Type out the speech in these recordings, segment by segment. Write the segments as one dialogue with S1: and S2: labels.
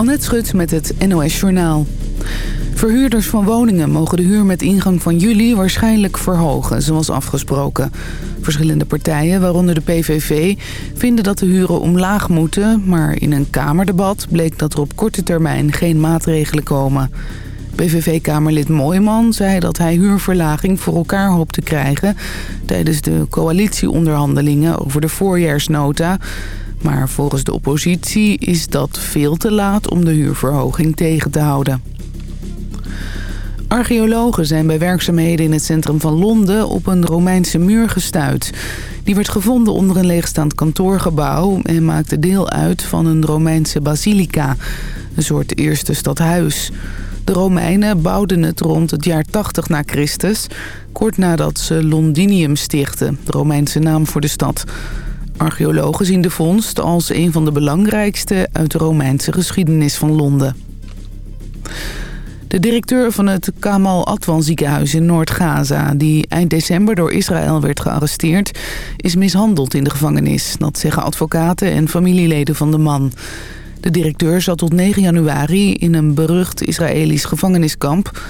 S1: Annette Schut met het NOS Journaal. Verhuurders van woningen mogen de huur met ingang van juli waarschijnlijk verhogen, zoals afgesproken. Verschillende partijen, waaronder de PVV, vinden dat de huren omlaag moeten... maar in een Kamerdebat bleek dat er op korte termijn geen maatregelen komen. PVV-kamerlid Mooijman zei dat hij huurverlaging voor elkaar hoopt te krijgen... tijdens de coalitieonderhandelingen over de voorjaarsnota... Maar volgens de oppositie is dat veel te laat om de huurverhoging tegen te houden. Archeologen zijn bij werkzaamheden in het centrum van Londen op een Romeinse muur gestuit. Die werd gevonden onder een leegstaand kantoorgebouw en maakte deel uit van een Romeinse basilica, een soort eerste stadhuis. De Romeinen bouwden het rond het jaar 80 na Christus, kort nadat ze Londinium stichtten, de Romeinse naam voor de stad. Archeologen zien de vondst als een van de belangrijkste uit de Romeinse geschiedenis van Londen. De directeur van het Kamal Adwan ziekenhuis in Noord-Gaza... die eind december door Israël werd gearresteerd... is mishandeld in de gevangenis. Dat zeggen advocaten en familieleden van de man. De directeur zat tot 9 januari in een berucht Israëlisch gevangeniskamp.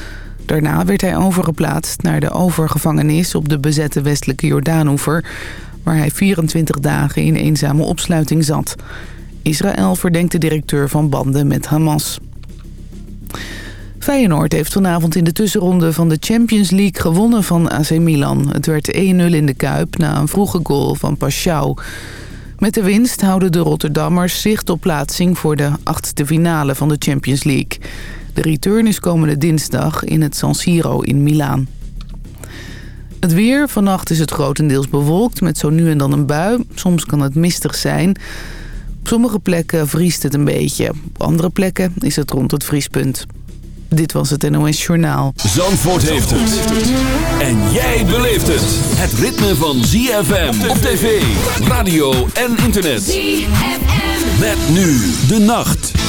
S1: Daarna werd hij overgeplaatst naar de overgevangenis... op de bezette westelijke Jordaanoever... waar hij 24 dagen in eenzame opsluiting zat. Israël verdenkt de directeur van banden met Hamas. Feyenoord heeft vanavond in de tussenronde van de Champions League gewonnen van AC Milan. Het werd 1-0 in de Kuip na een vroege goal van Paschau. Met de winst houden de Rotterdammers zicht op plaatsing voor de achtste finale van de Champions League. De return is komende dinsdag in het San Siro in Milaan. Het weer. Vannacht is het grotendeels bewolkt met zo nu en dan een bui. Soms kan het mistig zijn. Op sommige plekken vriest het een beetje. Op andere plekken is het rond het vriespunt. Dit was het NOS Journaal.
S2: Zandvoort heeft het. En jij beleeft het. Het ritme van ZFM op tv, radio en internet. ZFM. Met nu de nacht.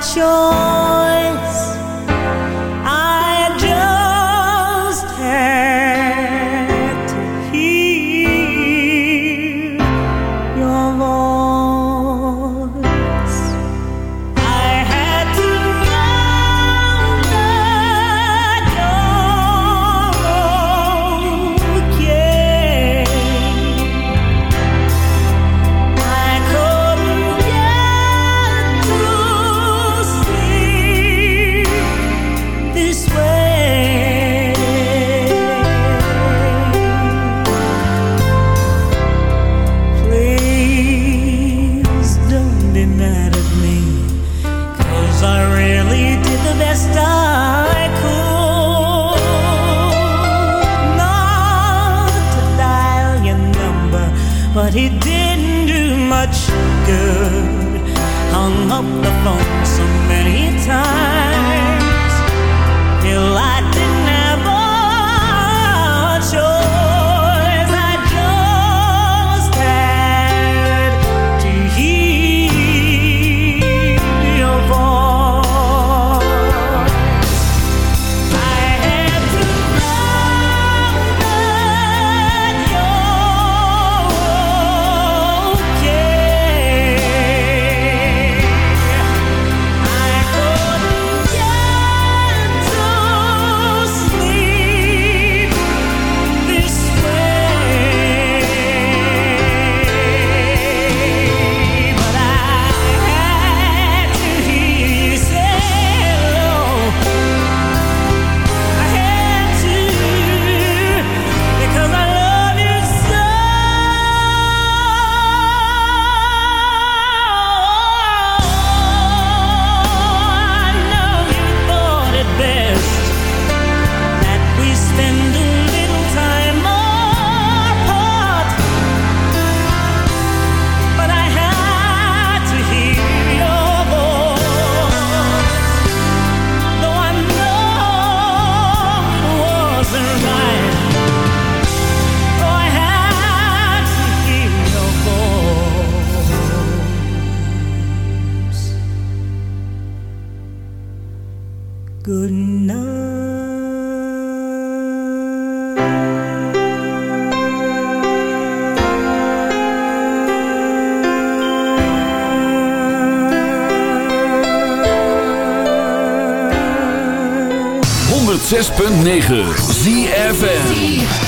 S3: 秋
S2: 106.9 ZFN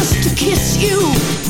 S4: just to kiss you.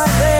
S5: my
S2: day.